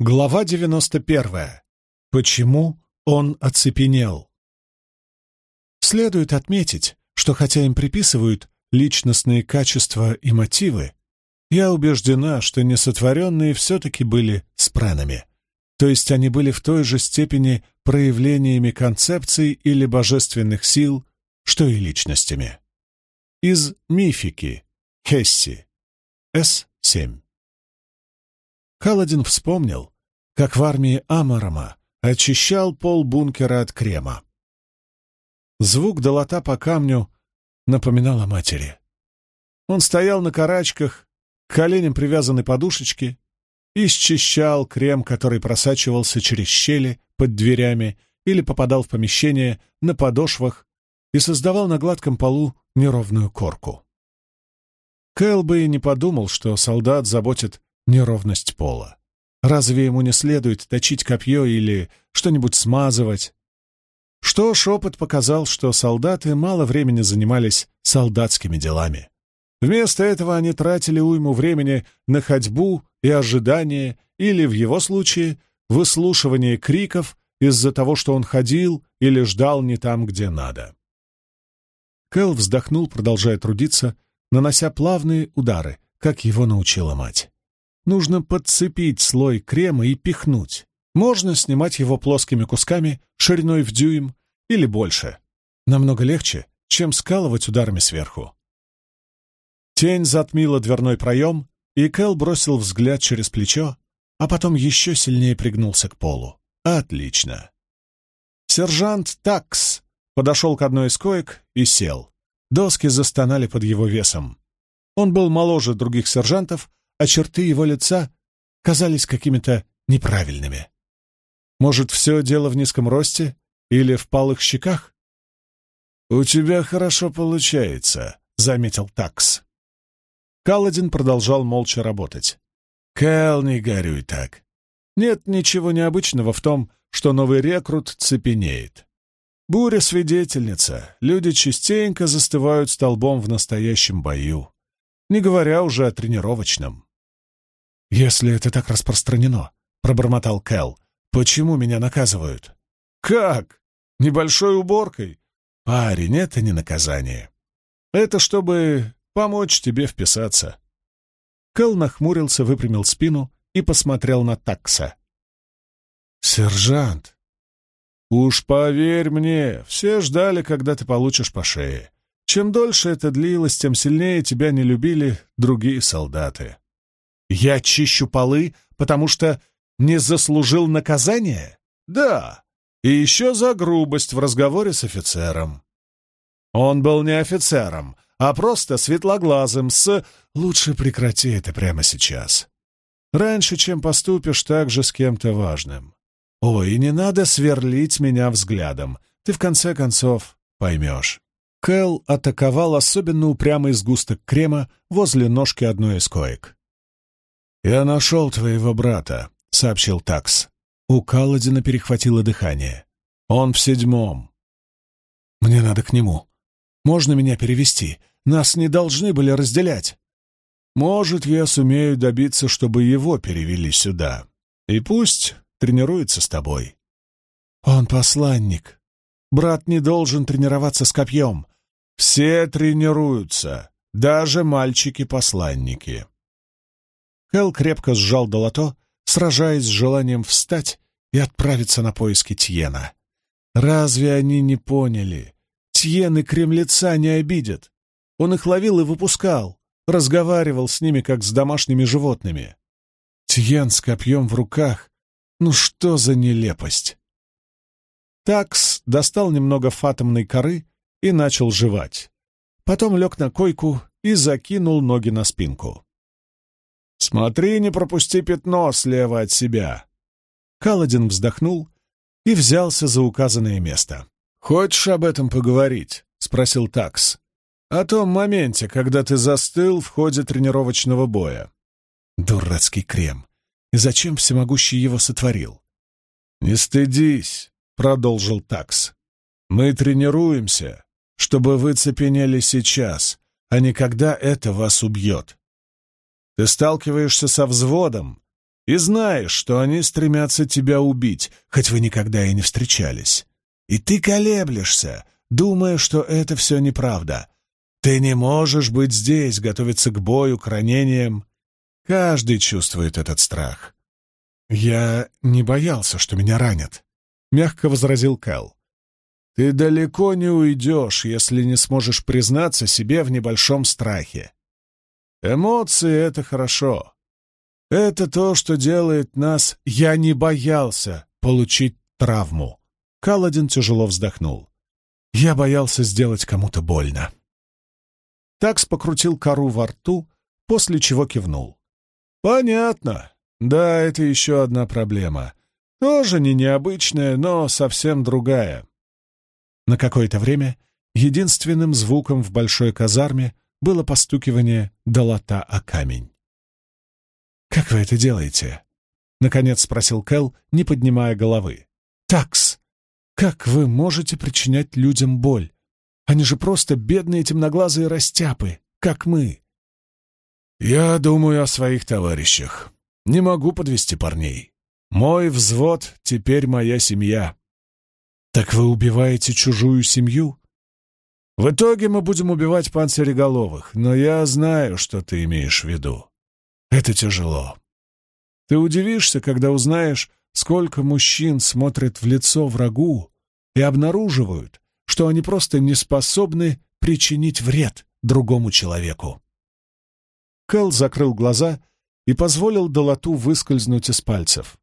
Глава 91. Почему он оцепенел? Следует отметить, что хотя им приписывают личностные качества и мотивы, я убеждена, что несотворенные все-таки были спренами, то есть они были в той же степени проявлениями концепций или божественных сил, что и личностями. Из мифики Хесси С-7 Халадин вспомнил, как в армии Амарама очищал пол бункера от крема. Звук долота по камню напоминал о матери. Он стоял на карачках, к коленям привязанной подушечки, и счищал крем, который просачивался через щели под дверями или попадал в помещение на подошвах и создавал на гладком полу неровную корку. Кэл бы и не подумал, что солдат заботит неровность пола. Разве ему не следует точить копье или что-нибудь смазывать? Что ж, опыт показал, что солдаты мало времени занимались солдатскими делами. Вместо этого они тратили уйму времени на ходьбу и ожидание, или, в его случае, выслушивание криков из-за того, что он ходил или ждал не там, где надо. Кэл вздохнул, продолжая трудиться, нанося плавные удары, как его научила мать. Нужно подцепить слой крема и пихнуть. Можно снимать его плоскими кусками, шириной в дюйм или больше. Намного легче, чем скалывать ударами сверху. Тень затмила дверной проем, и Кэл бросил взгляд через плечо, а потом еще сильнее пригнулся к полу. Отлично. Сержант Такс подошел к одной из коек и сел. Доски застонали под его весом. Он был моложе других сержантов, а черты его лица казались какими-то неправильными. Может, все дело в низком росте или в палых щеках? «У тебя хорошо получается», — заметил Такс. Каладин продолжал молча работать. «Кэл, не горюй так. Нет ничего необычного в том, что новый рекрут цепенеет. Буря — свидетельница, люди частенько застывают столбом в настоящем бою, не говоря уже о тренировочном. «Если это так распространено», — пробормотал Кэл, — «почему меня наказывают?» «Как? Небольшой уборкой?» «Парень, это не наказание. Это чтобы помочь тебе вписаться». Кэл нахмурился, выпрямил спину и посмотрел на такса. «Сержант, уж поверь мне, все ждали, когда ты получишь по шее. Чем дольше это длилось, тем сильнее тебя не любили другие солдаты. Я чищу полы, потому что не заслужил наказания? Да. И еще за грубость в разговоре с офицером. Он был не офицером, а просто светлоглазым с... Лучше прекрати это прямо сейчас. Раньше, чем поступишь так же с кем-то важным. Ой, и не надо сверлить меня взглядом. Ты в конце концов поймешь. Кэл атаковал особенно упрямый сгусток крема возле ножки одной из коек. «Я нашел твоего брата», — сообщил Такс. У Каладина перехватило дыхание. «Он в седьмом». «Мне надо к нему. Можно меня перевести? Нас не должны были разделять». «Может, я сумею добиться, чтобы его перевели сюда. И пусть тренируется с тобой». «Он посланник. Брат не должен тренироваться с копьем. Все тренируются, даже мальчики-посланники». Хелл крепко сжал долото, сражаясь с желанием встать и отправиться на поиски Тьена. Разве они не поняли? Тьен и кремлеца не обидят. Он их ловил и выпускал, разговаривал с ними, как с домашними животными. Тьен с копьем в руках. Ну что за нелепость? Такс достал немного фатомной коры и начал жевать. Потом лег на койку и закинул ноги на спинку. «Смотри, не пропусти пятно слева от себя!» Каладин вздохнул и взялся за указанное место. «Хочешь об этом поговорить?» — спросил Такс. «О том моменте, когда ты застыл в ходе тренировочного боя». Дурацкий крем. И зачем всемогущий его сотворил? «Не стыдись», — продолжил Такс. «Мы тренируемся, чтобы вы цепенели сейчас, а не когда это вас убьет. Ты сталкиваешься со взводом, и знаешь, что они стремятся тебя убить, хоть вы никогда и не встречались. И ты колеблешься, думая, что это все неправда. Ты не можешь быть здесь, готовиться к бою, к ранениям. Каждый чувствует этот страх. «Я не боялся, что меня ранят», — мягко возразил Кэл. «Ты далеко не уйдешь, если не сможешь признаться себе в небольшом страхе. Эмоции — это хорошо. Это то, что делает нас... Я не боялся получить травму». Каладин тяжело вздохнул. «Я боялся сделать кому-то больно». Такс покрутил кору во рту, после чего кивнул. «Понятно. Да, это еще одна проблема. Тоже не необычная, но совсем другая. На какое-то время единственным звуком в большой казарме было постукивание долота о камень. «Как вы это делаете?» — наконец спросил Кэл, не поднимая головы. «Такс! Как вы можете причинять людям боль? Они же просто бедные темноглазые растяпы, как мы!» «Я думаю о своих товарищах», не могу подвести парней. Мой взвод — теперь моя семья. Так вы убиваете чужую семью? В итоге мы будем убивать панциреголовых, но я знаю, что ты имеешь в виду. Это тяжело. Ты удивишься, когда узнаешь, сколько мужчин смотрят в лицо врагу и обнаруживают, что они просто не способны причинить вред другому человеку. Кэл закрыл глаза и позволил долоту выскользнуть из пальцев.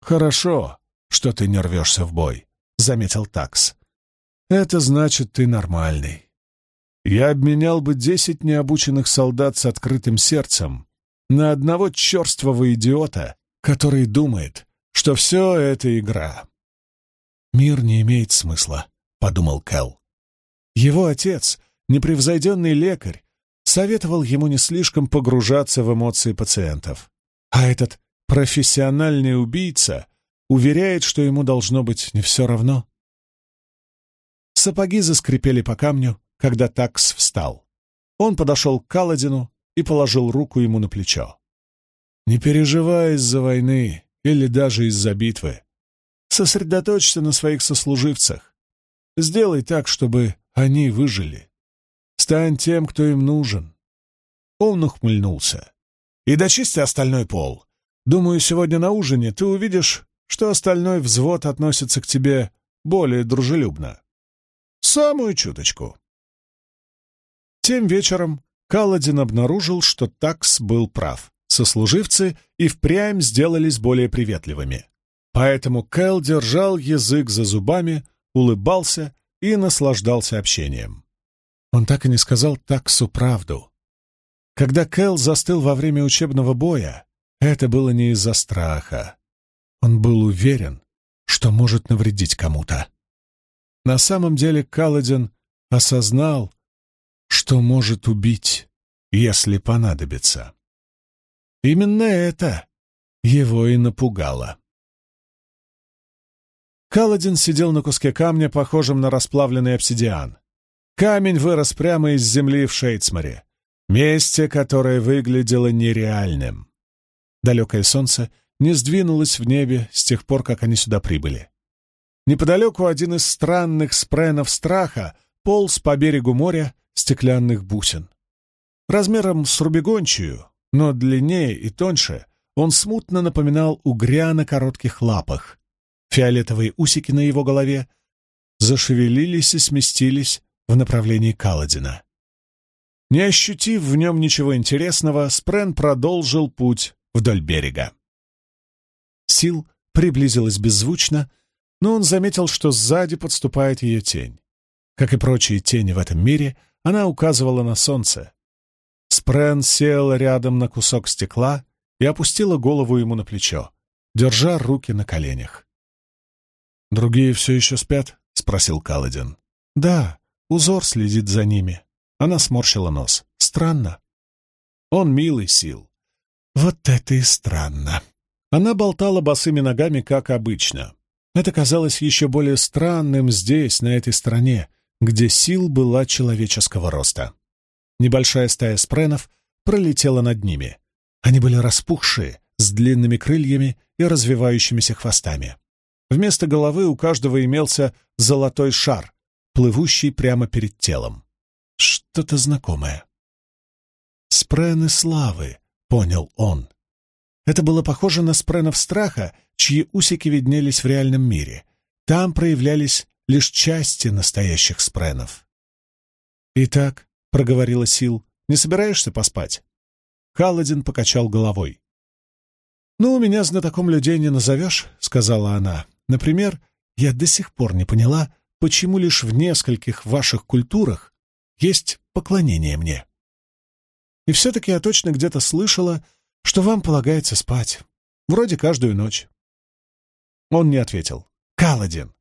«Хорошо, что ты не рвешься в бой», — заметил Такс. «Это значит, ты нормальный. Я обменял бы десять необученных солдат с открытым сердцем на одного черствого идиота, который думает, что все это игра». «Мир не имеет смысла», — подумал Кэл. Его отец, непревзойденный лекарь, советовал ему не слишком погружаться в эмоции пациентов. А этот профессиональный убийца уверяет, что ему должно быть не все равно. Сапоги заскрипели по камню, когда такс встал. Он подошел к Каладину и положил руку ему на плечо. «Не переживай из-за войны или даже из-за битвы. Сосредоточься на своих сослуживцах. Сделай так, чтобы они выжили. Стань тем, кто им нужен. Он ухмыльнулся. И дочисти остальной пол. Думаю, сегодня на ужине ты увидишь, что остальной взвод относится к тебе более дружелюбно. Самую чуточку. Тем вечером Каладин обнаружил, что Такс был прав. Сослуживцы и впрямь сделались более приветливыми. Поэтому Кэл держал язык за зубами, улыбался и наслаждался общением. Он так и не сказал Таксу правду. Когда Кэл застыл во время учебного боя, это было не из-за страха. Он был уверен, что может навредить кому-то. На самом деле Каладин осознал, что может убить, если понадобится. Именно это его и напугало. Каладин сидел на куске камня, похожем на расплавленный обсидиан. Камень вырос прямо из земли в Шейцмаре, месте, которое выглядело нереальным. Далекое солнце не сдвинулось в небе с тех пор, как они сюда прибыли. Неподалеку один из странных спренов страха полз по берегу моря стеклянных бусин. Размером с рубегончию, но длиннее и тоньше, он смутно напоминал угря на коротких лапах. Фиолетовые усики на его голове зашевелились и сместились в направлении Каладина. Не ощутив в нем ничего интересного, Спрен продолжил путь вдоль берега. Сил приблизилась беззвучно, но он заметил, что сзади подступает ее тень. Как и прочие тени в этом мире, она указывала на солнце. Спрен сел рядом на кусок стекла и опустила голову ему на плечо, держа руки на коленях. «Другие все еще спят?» — спросил Каладин. «Да, Узор следит за ними. Она сморщила нос. Странно. Он милый сил. Вот это и странно. Она болтала босыми ногами, как обычно. Это казалось еще более странным здесь, на этой стороне, где сил была человеческого роста. Небольшая стая спренов пролетела над ними. Они были распухшие, с длинными крыльями и развивающимися хвостами. Вместо головы у каждого имелся золотой шар, плывущий прямо перед телом. Что-то знакомое. «Спрены славы», — понял он. Это было похоже на спренов страха, чьи усики виднелись в реальном мире. Там проявлялись лишь части настоящих спренов. «Итак», — проговорила Сил, — «не собираешься поспать?» Каладин покачал головой. «Ну, меня знатоком людей не назовешь», — сказала она. «Например, я до сих пор не поняла, почему лишь в нескольких ваших культурах есть поклонение мне. И все-таки я точно где-то слышала, что вам полагается спать. Вроде каждую ночь. Он не ответил. «Каладин!»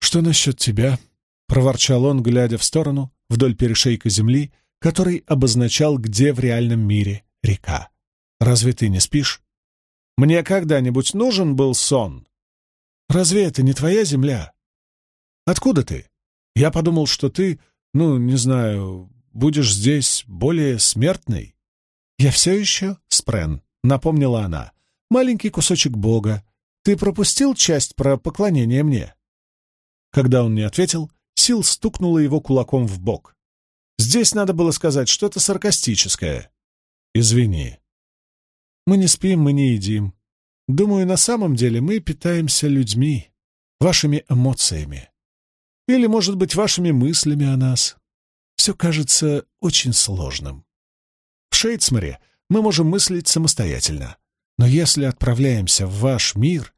«Что насчет тебя?» — проворчал он, глядя в сторону, вдоль перешейка земли, который обозначал, где в реальном мире река. «Разве ты не спишь?» «Мне когда-нибудь нужен был сон?» «Разве это не твоя земля?» «Откуда ты?» «Я подумал, что ты, ну, не знаю, будешь здесь более смертной». «Я все еще Спрен», — напомнила она. «Маленький кусочек Бога. Ты пропустил часть про поклонение мне?» Когда он не ответил, Сил стукнула его кулаком в бок. «Здесь надо было сказать что-то саркастическое». «Извини». «Мы не спим, мы не едим. Думаю, на самом деле мы питаемся людьми, вашими эмоциями. Или, может быть, вашими мыслями о нас. Все кажется очень сложным. В Шейдсморе мы можем мыслить самостоятельно. Но если отправляемся в ваш мир,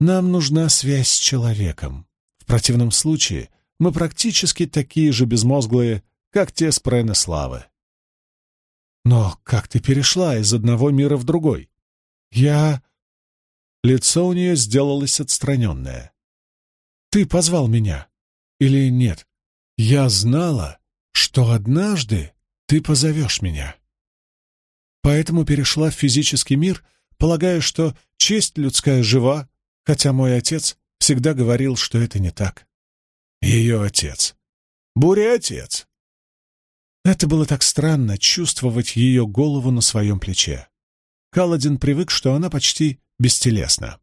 нам нужна связь с человеком. В противном случае мы практически такие же безмозглые, как те с Славы. Но как ты перешла из одного мира в другой? Я... Лицо у нее сделалось отстраненное. Ты позвал меня? Или нет? Я знала, что однажды ты позовешь меня поэтому перешла в физический мир, полагая, что честь людская жива, хотя мой отец всегда говорил, что это не так. Ее отец. Буря отец. Это было так странно, чувствовать ее голову на своем плече. Каладин привык, что она почти бестелесна.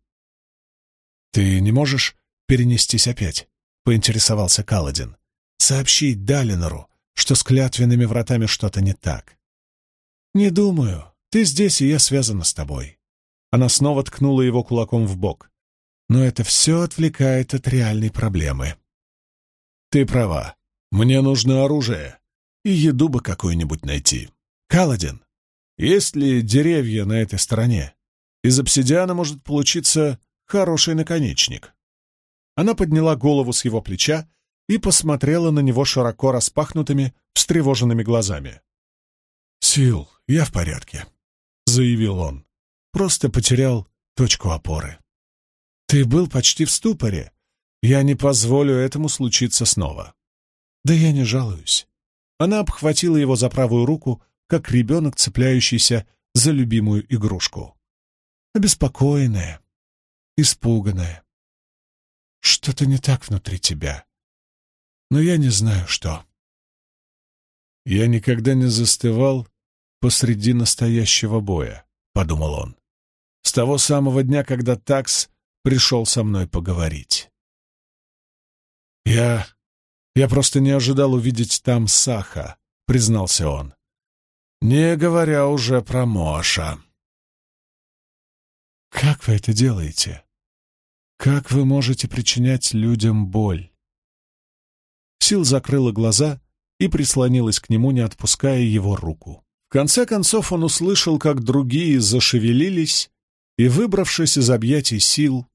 «Ты не можешь перенестись опять?» — поинтересовался Каладин. «Сообщить Далинору, что с клятвенными вратами что-то не так. «Не думаю. Ты здесь, и я связана с тобой». Она снова ткнула его кулаком в бок. «Но это все отвлекает от реальной проблемы». «Ты права. Мне нужно оружие. И еду бы какую-нибудь найти. Каладин, есть ли деревья на этой стороне? Из обсидиана может получиться хороший наконечник». Она подняла голову с его плеча и посмотрела на него широко распахнутыми, встревоженными глазами. «Сил, я в порядке», — заявил он. «Просто потерял точку опоры». «Ты был почти в ступоре. Я не позволю этому случиться снова». «Да я не жалуюсь». Она обхватила его за правую руку, как ребенок, цепляющийся за любимую игрушку. Обеспокоенная, испуганная. Что-то не так внутри тебя. Но я не знаю, что. Я никогда не застывал посреди настоящего боя, — подумал он. С того самого дня, когда Такс пришел со мной поговорить. «Я... я просто не ожидал увидеть там Саха», — признался он. «Не говоря уже про Моша». «Как вы это делаете? Как вы можете причинять людям боль?» Сил закрыла глаза и прислонилась к нему, не отпуская его руку. Конце концов он услышал, как другие зашевелились, и, выбравшись из объятий сил,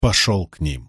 пошел к ним.